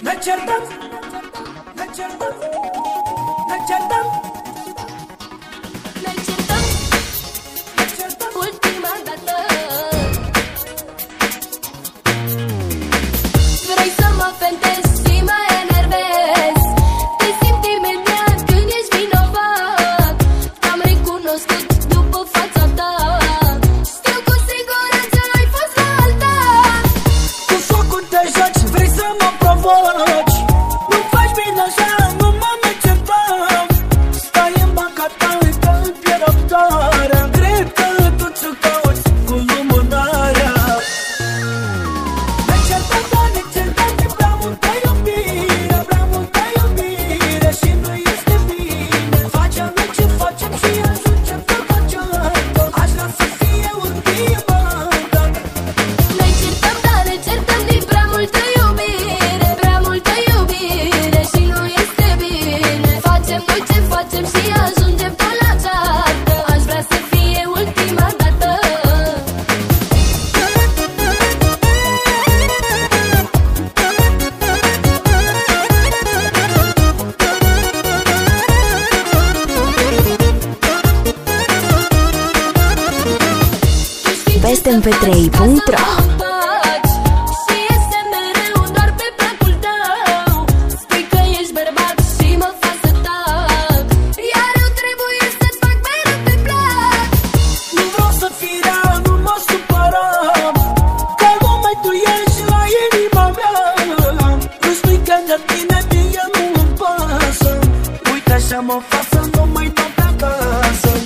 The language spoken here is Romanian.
Начердан, начердан, начердан. fall facem Noi ce facem și ajungem până la ceartă. Aș vrea să fie ultima dată. Vestemp3.ro amor, faça não mãe tanta dança